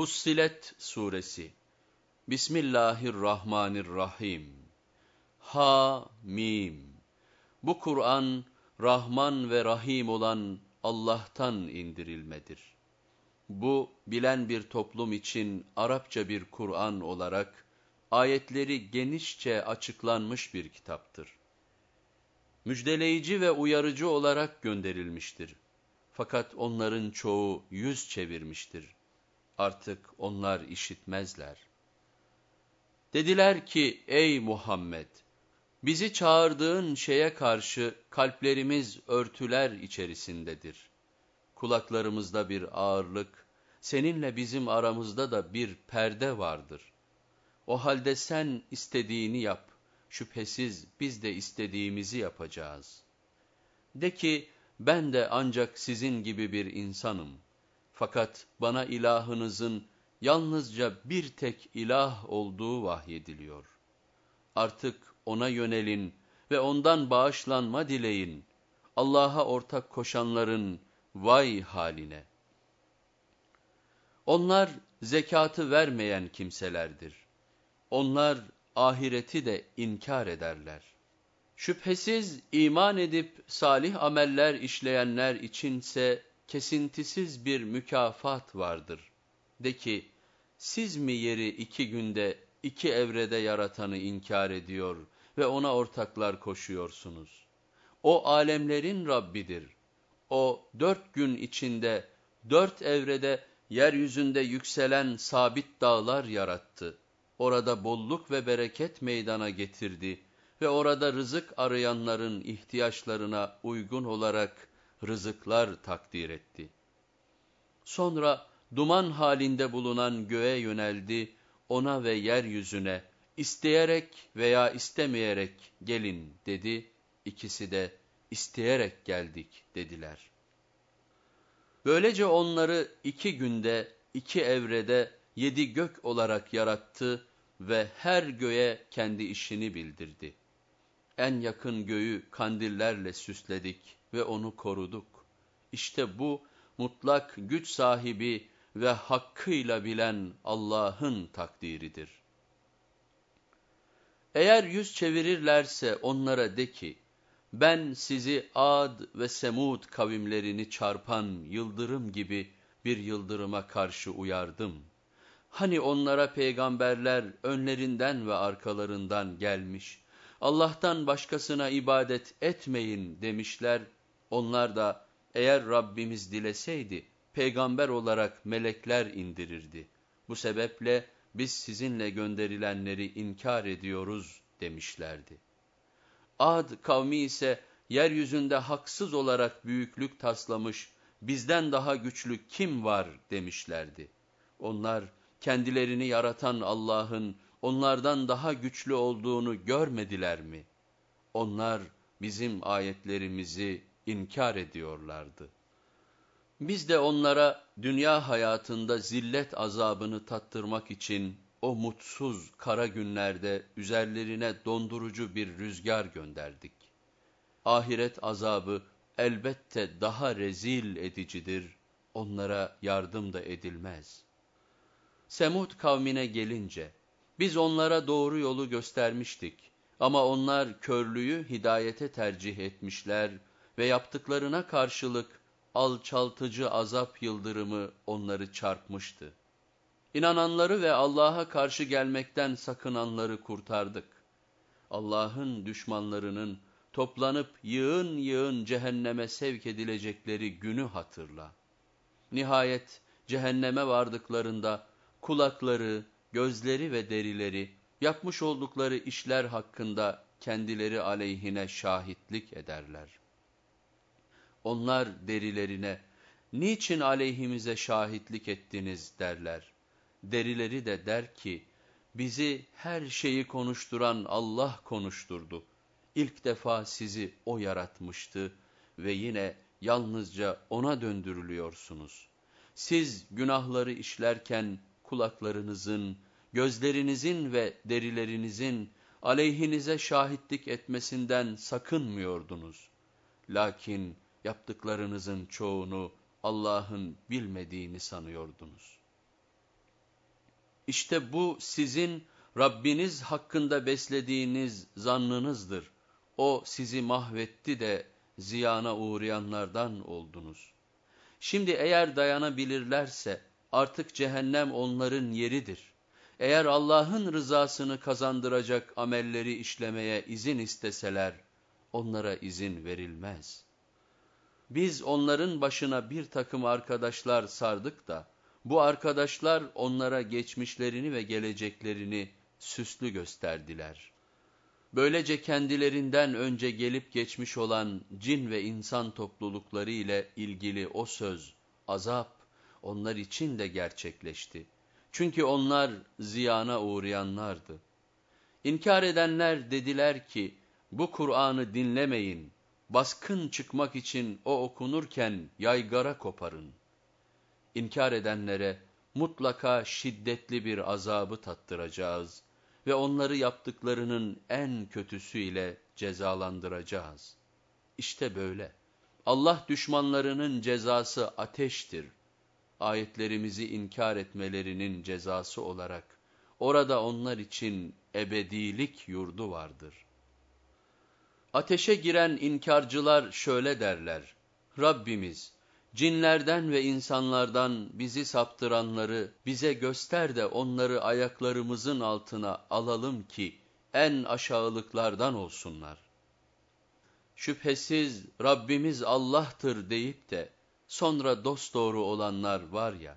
Fussilet Suresi Bismillahirrahmanirrahim Ha Mim Bu Kur'an Rahman ve Rahim olan Allah'tan indirilmedir. Bu bilen bir toplum için Arapça bir Kur'an olarak ayetleri genişçe açıklanmış bir kitaptır. Müjdeleyici ve uyarıcı olarak gönderilmiştir. Fakat onların çoğu yüz çevirmiştir. Artık onlar işitmezler. Dediler ki ey Muhammed! Bizi çağırdığın şeye karşı kalplerimiz örtüler içerisindedir. Kulaklarımızda bir ağırlık, seninle bizim aramızda da bir perde vardır. O halde sen istediğini yap, şüphesiz biz de istediğimizi yapacağız. De ki, ben de ancak sizin gibi bir insanım. Fakat bana ilahınızın yalnızca bir tek ilah olduğu vahyediliyor. Artık ona yönelin ve ondan bağışlanma dileyin. Allah'a ortak koşanların vay haline. Onlar zekatı vermeyen kimselerdir. Onlar ahireti de inkar ederler. Şüphesiz iman edip salih ameller işleyenler içinse kesintisiz bir mükafat vardır. De ki, siz mi yeri iki günde, iki evrede yaratanı inkar ediyor ve ona ortaklar koşuyorsunuz? O alemlerin Rabbidir. O dört gün içinde, dört evrede yeryüzünde yükselen sabit dağlar yarattı. Orada bolluk ve bereket meydana getirdi ve orada rızık arayanların ihtiyaçlarına uygun olarak rızıklar takdir etti. Sonra duman halinde bulunan göğe yöneldi, ona ve yeryüzüne isteyerek veya istemeyerek gelin dedi. İkisi de isteyerek geldik dediler. Böylece onları iki günde, iki evrede, yedi gök olarak yarattı ve her göğe kendi işini bildirdi. En yakın göğü kandillerle süsledik ve onu koruduk. İşte bu mutlak güç sahibi ve hakkıyla bilen Allah'ın takdiridir. Eğer yüz çevirirlerse onlara de ki, ben sizi Ad ve Semud kavimlerini çarpan yıldırım gibi bir yıldırıma karşı uyardım. Hani onlara peygamberler önlerinden ve arkalarından gelmiş, Allah'tan başkasına ibadet etmeyin demişler. Onlar da eğer Rabbimiz dileseydi peygamber olarak melekler indirirdi. Bu sebeple biz sizinle gönderilenleri inkar ediyoruz demişlerdi. Ad kavmi ise yeryüzünde haksız olarak büyüklük taslamış, bizden daha güçlü kim var demişlerdi. Onlar kendilerini yaratan Allah'ın onlardan daha güçlü olduğunu görmediler mi? Onlar bizim ayetlerimizi inkar ediyorlardı. Biz de onlara dünya hayatında zillet azabını tattırmak için o mutsuz kara günlerde üzerlerine dondurucu bir rüzgar gönderdik. Ahiret azabı elbette daha rezil edicidir, onlara yardım da edilmez. Semud kavmine gelince, biz onlara doğru yolu göstermiştik ama onlar körlüğü hidayete tercih etmişler ve yaptıklarına karşılık alçaltıcı azap yıldırımı onları çarpmıştı. İnananları ve Allah'a karşı gelmekten sakınanları kurtardık. Allah'ın düşmanlarının toplanıp yığın yığın cehenneme sevk edilecekleri günü hatırla. Nihayet cehenneme vardıklarında kulakları, gözleri ve derileri yapmış oldukları işler hakkında kendileri aleyhine şahitlik ederler. Onlar derilerine, niçin aleyhimize şahitlik ettiniz derler. Derileri de der ki, bizi her şeyi konuşturan Allah konuşturdu. İlk defa sizi O yaratmıştı ve yine yalnızca O'na döndürülüyorsunuz. Siz günahları işlerken kulaklarınızın, gözlerinizin ve derilerinizin aleyhinize şahitlik etmesinden sakınmıyordunuz. Lakin yaptıklarınızın çoğunu Allah'ın bilmediğini sanıyordunuz. İşte bu sizin Rabbiniz hakkında beslediğiniz zannınızdır. O sizi mahvetti de ziyana uğrayanlardan oldunuz. Şimdi eğer dayanabilirlerse artık cehennem onların yeridir. Eğer Allah'ın rızasını kazandıracak amelleri işlemeye izin isteseler, onlara izin verilmez. Biz onların başına bir takım arkadaşlar sardık da, bu arkadaşlar onlara geçmişlerini ve geleceklerini süslü gösterdiler. Böylece kendilerinden önce gelip geçmiş olan cin ve insan toplulukları ile ilgili o söz, azap, onlar için de gerçekleşti. Çünkü onlar ziyana uğrayanlardı. İnkar edenler dediler ki, bu Kur'an'ı dinlemeyin, baskın çıkmak için o okunurken yaygara koparın. İnkar edenlere mutlaka şiddetli bir azabı tattıracağız ve onları yaptıklarının en kötüsüyle cezalandıracağız. İşte böyle. Allah düşmanlarının cezası ateştir. Ayetlerimizi inkar etmelerinin cezası olarak orada onlar için ebedilik yurdu vardır. Ateşe giren inkarcılar şöyle derler. Rabbimiz, cinlerden ve insanlardan bizi saptıranları bize göster de onları ayaklarımızın altına alalım ki en aşağılıklardan olsunlar. Şüphesiz Rabbimiz Allah'tır deyip de sonra dosdoğru olanlar var ya,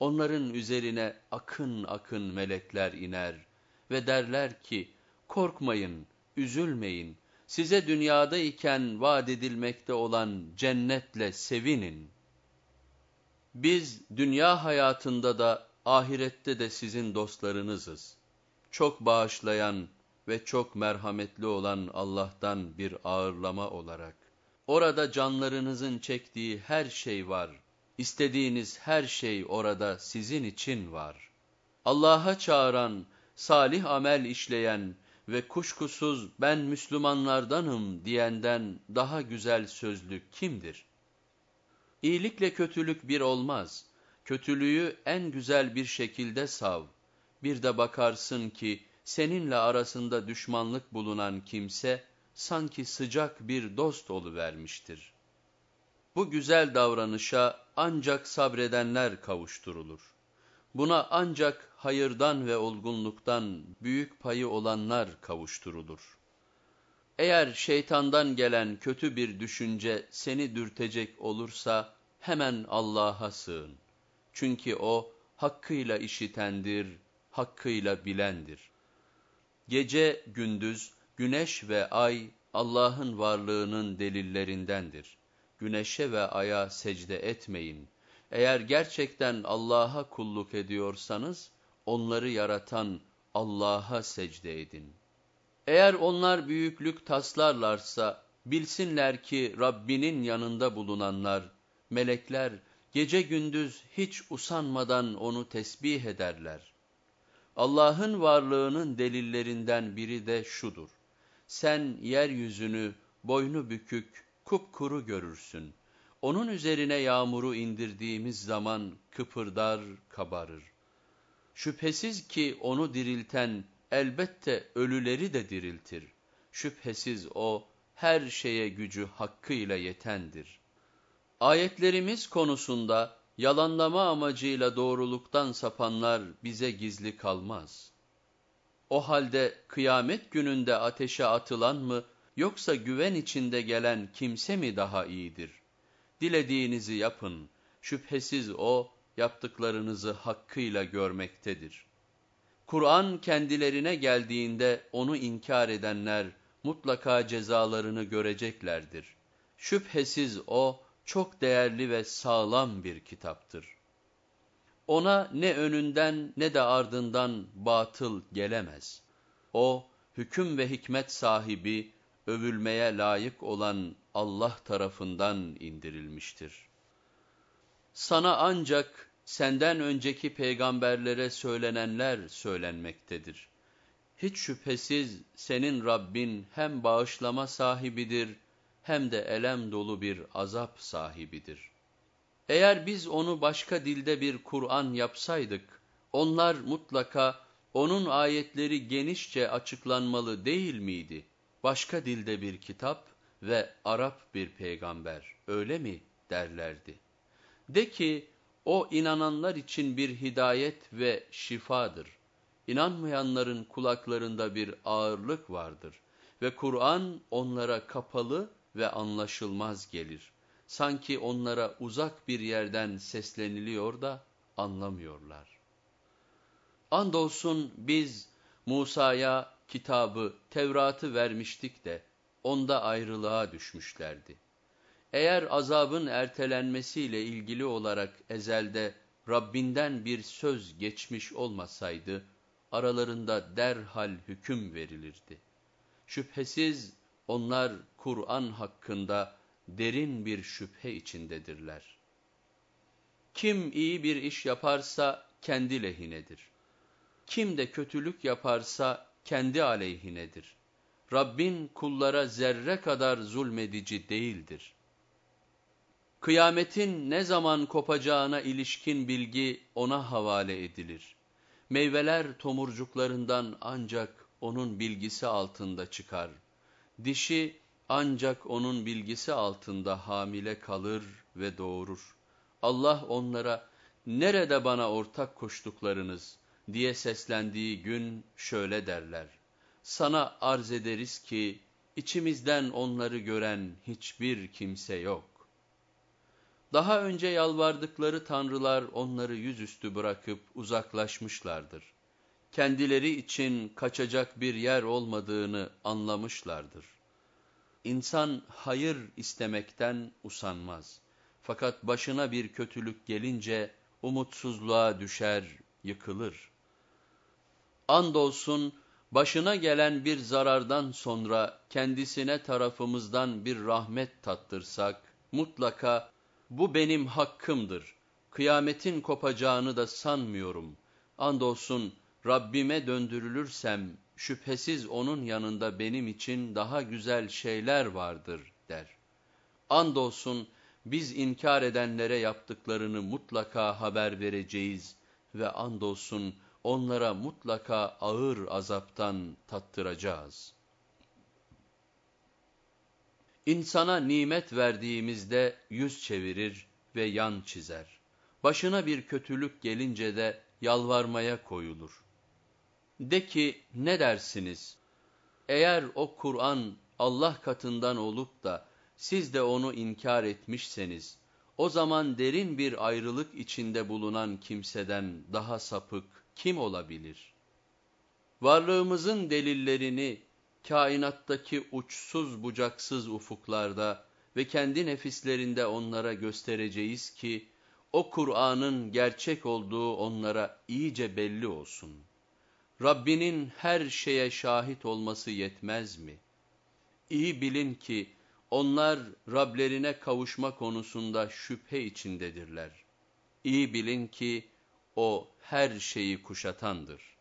onların üzerine akın akın melekler iner ve derler ki, korkmayın, üzülmeyin, size dünyadayken vaat edilmekte olan cennetle sevinin. Biz dünya hayatında da ahirette de sizin dostlarınızız. Çok bağışlayan ve çok merhametli olan Allah'tan bir ağırlama olarak. Orada canlarınızın çektiği her şey var. İstediğiniz her şey orada sizin için var. Allah'a çağıran, salih amel işleyen, ve kuşkusuz ben Müslümanlardanım diyenden daha güzel sözlük kimdir? İyilikle kötülük bir olmaz. Kötülüğü en güzel bir şekilde sav. Bir de bakarsın ki seninle arasında düşmanlık bulunan kimse sanki sıcak bir dost vermiştir. Bu güzel davranışa ancak sabredenler kavuşturulur. Buna ancak hayırdan ve olgunluktan büyük payı olanlar kavuşturulur. Eğer şeytandan gelen kötü bir düşünce seni dürtecek olursa hemen Allah'a sığın. Çünkü O hakkıyla işitendir, hakkıyla bilendir. Gece, gündüz, güneş ve ay Allah'ın varlığının delillerindendir. Güneşe ve aya secde etmeyin. Eğer gerçekten Allah'a kulluk ediyorsanız, onları yaratan Allah'a secde edin. Eğer onlar büyüklük taslarlarsa, bilsinler ki Rabbinin yanında bulunanlar, melekler, gece gündüz hiç usanmadan onu tesbih ederler. Allah'ın varlığının delillerinden biri de şudur. Sen yeryüzünü boynu bükük, kupkuru görürsün. Onun üzerine yağmuru indirdiğimiz zaman kıpırdar, kabarır. Şüphesiz ki onu dirilten elbette ölüleri de diriltir. Şüphesiz o her şeye gücü hakkıyla yetendir. Ayetlerimiz konusunda yalanlama amacıyla doğruluktan sapanlar bize gizli kalmaz. O halde kıyamet gününde ateşe atılan mı yoksa güven içinde gelen kimse mi daha iyidir? Dilediğinizi yapın, şüphesiz o yaptıklarınızı hakkıyla görmektedir. Kur'an kendilerine geldiğinde onu inkar edenler mutlaka cezalarını göreceklerdir. Şüphesiz o çok değerli ve sağlam bir kitaptır. Ona ne önünden ne de ardından batıl gelemez. O hüküm ve hikmet sahibi, övülmeye layık olan Allah tarafından indirilmiştir. Sana ancak senden önceki peygamberlere söylenenler söylenmektedir. Hiç şüphesiz senin Rabbin hem bağışlama sahibidir hem de elem dolu bir azap sahibidir. Eğer biz onu başka dilde bir Kur'an yapsaydık, Onlar mutlaka onun ayetleri genişçe açıklanmalı değil miydi? Başka dilde bir kitap ve Arap bir peygamber öyle mi derlerdi. De ki o inananlar için bir hidayet ve şifadır. İnanmayanların kulaklarında bir ağırlık vardır ve Kur'an onlara kapalı ve anlaşılmaz gelir. Sanki onlara uzak bir yerden sesleniliyor da anlamıyorlar. Andolsun biz Musa'ya kitabı, Tevrat'ı vermiştik de onda ayrılığa düşmüşlerdi. Eğer azabın ertelenmesiyle ilgili olarak ezelde Rabbinden bir söz geçmiş olmasaydı, aralarında derhal hüküm verilirdi. Şüphesiz onlar Kur'an hakkında derin bir şüphe içindedirler. Kim iyi bir iş yaparsa kendi lehinedir. Kim de kötülük yaparsa kendi aleyhinedir. Rabbin kullara zerre kadar zulmedici değildir. Kıyametin ne zaman kopacağına ilişkin bilgi ona havale edilir. Meyveler tomurcuklarından ancak onun bilgisi altında çıkar. Dişi ancak onun bilgisi altında hamile kalır ve doğurur. Allah onlara nerede bana ortak koştuklarınız diye seslendiği gün şöyle derler. Sana arz ederiz ki içimizden onları gören hiçbir kimse yok. Daha önce yalvardıkları tanrılar onları yüzüstü bırakıp uzaklaşmışlardır. Kendileri için kaçacak bir yer olmadığını anlamışlardır. İnsan hayır istemekten usanmaz. Fakat başına bir kötülük gelince umutsuzluğa düşer, yıkılır. Andolsun başına gelen bir zarardan sonra kendisine tarafımızdan bir rahmet tattırsak, mutlaka bu benim hakkımdır, kıyametin kopacağını da sanmıyorum. Andolsun Rabbime döndürülürsem, şüphesiz onun yanında benim için daha güzel şeyler vardır der. Andolsun biz inkar edenlere yaptıklarını mutlaka haber vereceğiz ve andolsun onlara mutlaka ağır azaptan tattıracağız. İnsana nimet verdiğimizde yüz çevirir ve yan çizer. Başına bir kötülük gelince de yalvarmaya koyulur. De ki ne dersiniz? Eğer o Kur'an Allah katından olup da siz de onu inkar etmişseniz, o zaman derin bir ayrılık içinde bulunan kimseden daha sapık kim olabilir? Varlığımızın delillerini kainattaki uçsuz bucaksız ufuklarda ve kendi nefislerinde onlara göstereceğiz ki, o Kur'an'ın gerçek olduğu onlara iyice belli olsun. Rabbinin her şeye şahit olması yetmez mi? İyi bilin ki, onlar Rablerine kavuşma konusunda şüphe içindedirler. İyi bilin ki o her şeyi kuşatandır.